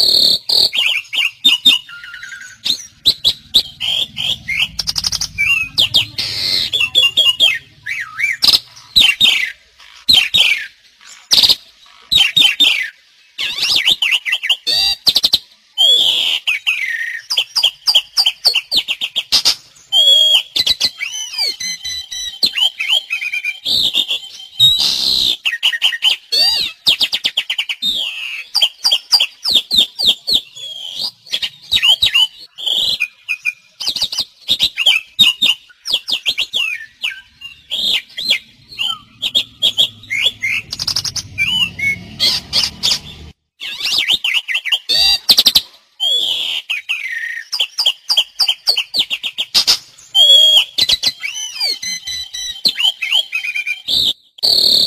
you you